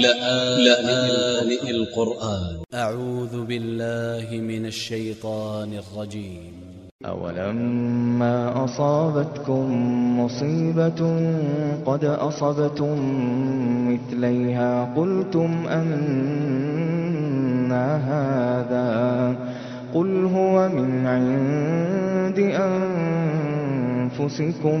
لآن القرآن. أ ع و ذ ب ا ل ل ه من ا ل ش ي ط ا ن ا ل ج ي م أولما أصابتكم مصيبة قد أصبتم مثليها قلتم أنا هذا قل هو من عند أنفسكم.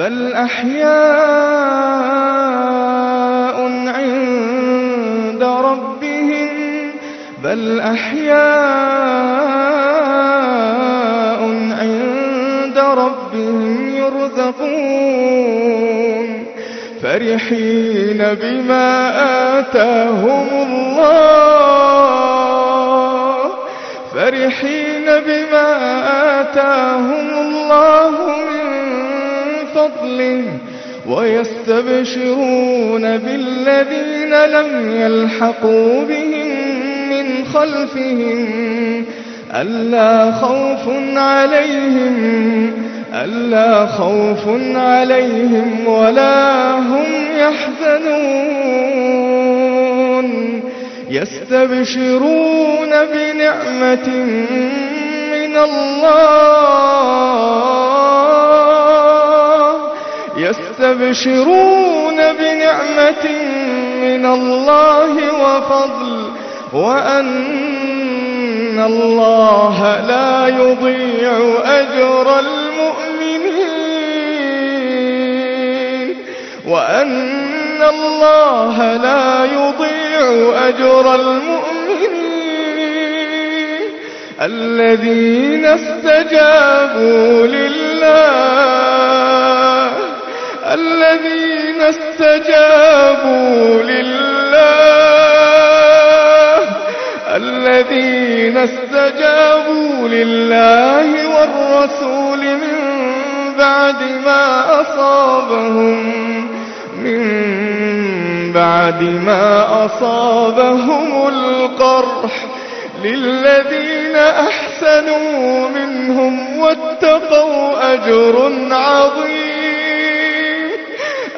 بل أحياء عند ربهم بل أحياء عند ربهم يرزقون فرحين بما آتاهم الله فرحين بما آتاهم الله فضله ويستبشرون بالذين لم يلحقوا بهم من خلفهم ألا خوف عليهم ألا خوف عليهم ولا هم يحزنون يستبشرون بنعمة من الله يستبشرون بنعمة من الله وفضل وأن الله لا يضيع أجر المؤمنين وأن الله لا يضيع أجر المؤمنين. الذين استجابوا لله الذين استجابوا لله الذين استجابوا لله والرسول من بعد ما أصابهم من بعد ما أصابهم القرح للذين أحسنوا منهم واتقوا أجر عظيم.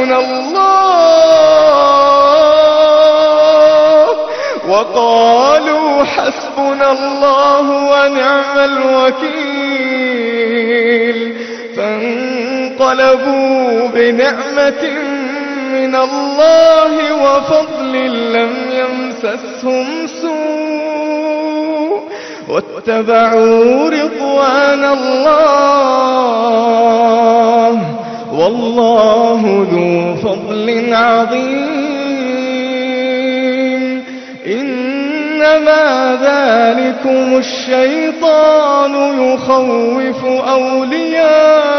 حسبنا الله. وقالوا حسبنا الله ونعم الوكيل. فانقلبوا بنعمة من الله فضل لم يمسسهم سوء. واتبعوا رضوان الله. والله ذو فضل عظيم. إنما ذلكم الشيطان يخوف أولياءه.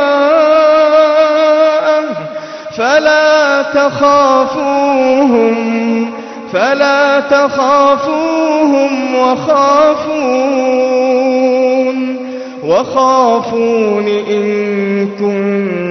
فلا تخافوهم فلا تخافوهم وخافون وخافون إن كنتم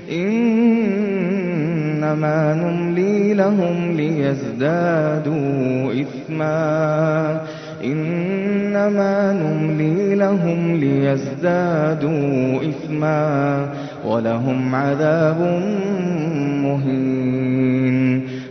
إنما نملي لهم ليزدادوا إثما. إنما نملي لهم ليزدادوا إثما. ولهم عذاب مهين.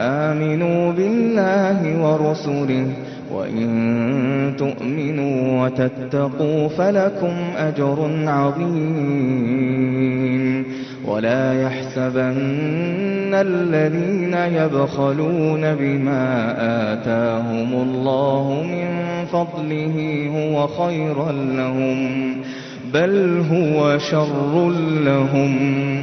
فآمنوا بالله ورسله وإن تؤمنوا وتتقوا فلكم أجر عظيم. ولا يحسبن الذين يبخلون بما آتاهم الله من فضله هو خيرا لهم بل هو شر لهم.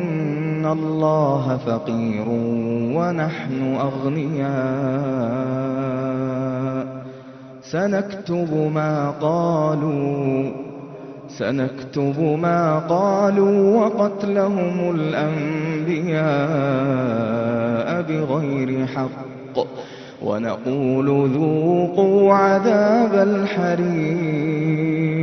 الله فقير ونحن أغنياء سنكتب ما قالوا سنكتب ما قالوا وقتلهم الأنبياء بغير حق ونقول ذوقوا عذاب الحريق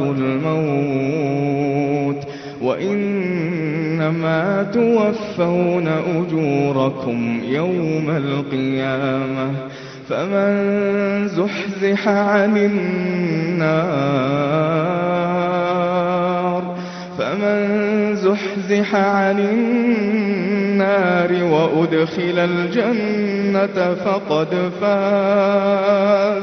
الموت إنما توفون أجوركم يوم القيامة فمن زحزح عن النار فمن زحزح عن النار وأدخل الجنة فقد فاز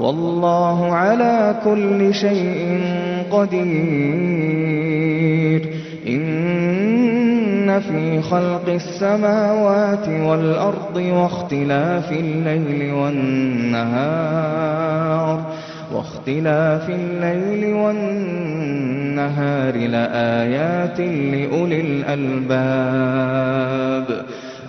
والله على كل شيء قدير. إن في خلق السماوات والأرض واختلاف الليل والنهار واختلاف الليل والنهار لآيات لأولي الألباب.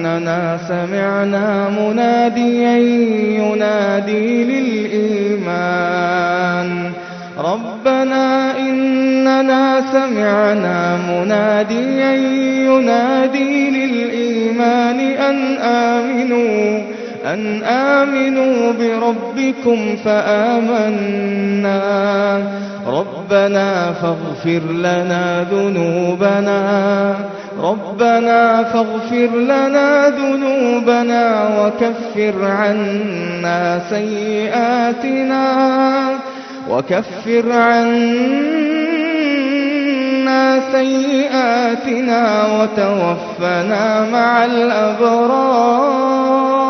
إننا سمعنا مناديا ينادي للإيمان. ربنا إننا سمعنا مناديا ينادي للإيمان أن آمنوا أن آمنوا بربكم فآمنا. ربنا فاغفر لنا ذنوبنا. ربنا فاغفر لنا ذنوبنا وكفر عنا سيئاتنا. وكفر عنا سيئاتنا وتوفنا مع الأبرار.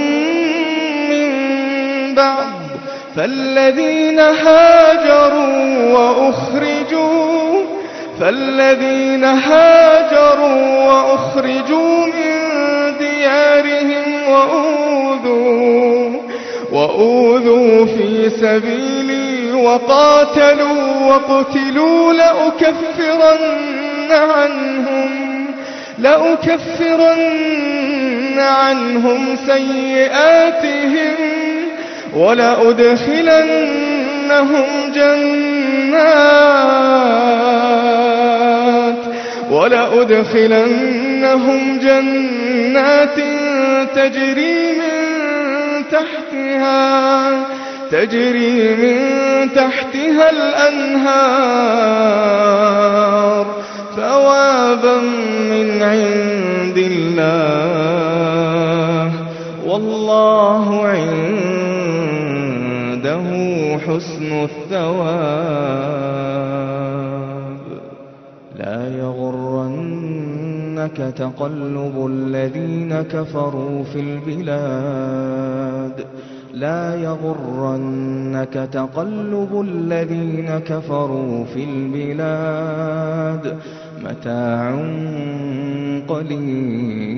فالذين هاجروا وأخرجوا فالذين هاجروا وأخرجوا من ديارهم وأوذوا وأوذوا في سبيلي وقاتلوا وقتلوا لأكفرن عنهم لأكفرن عنهم سيئاتهم ولأدخلنهم جنات ولأدخلنهم جنات تجري من تحتها تجري من تحتها الأنهار ثوابا من عند الله والله عنده حسن الثواب. لا يغرنك تقلب الذين كفروا في البلاد. لا يغرنك تقلب الذين كفروا في البلاد. متاع قليل.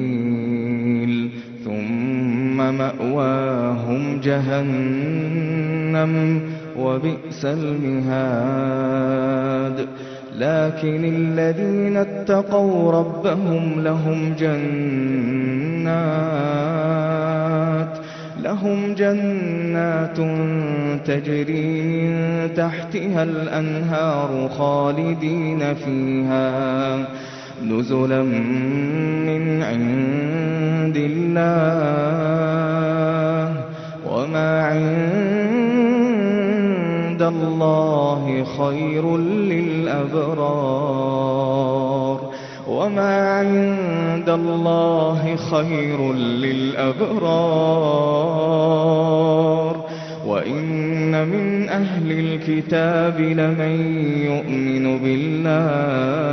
ثم مأواهم جهنم. وبئس المهاد. لكن الذين اتقوا ربهم لهم جنات لهم جنات تجري من تحتها الأنهار خالدين فيها. نزلا من عند الله الله خير للأبرار وما عند الله خير للأبرار وإن من أهل الكتاب لمن يؤمن بالله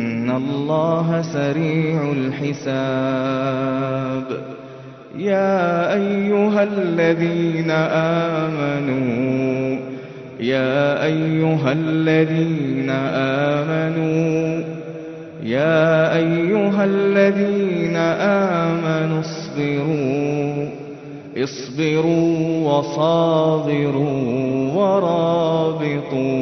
إن الله سريع الحساب يا أيها الذين آمنوا يا أيها الذين آمنوا يا أيها الذين آمنوا اصبروا اصبروا وصابروا ورابطوا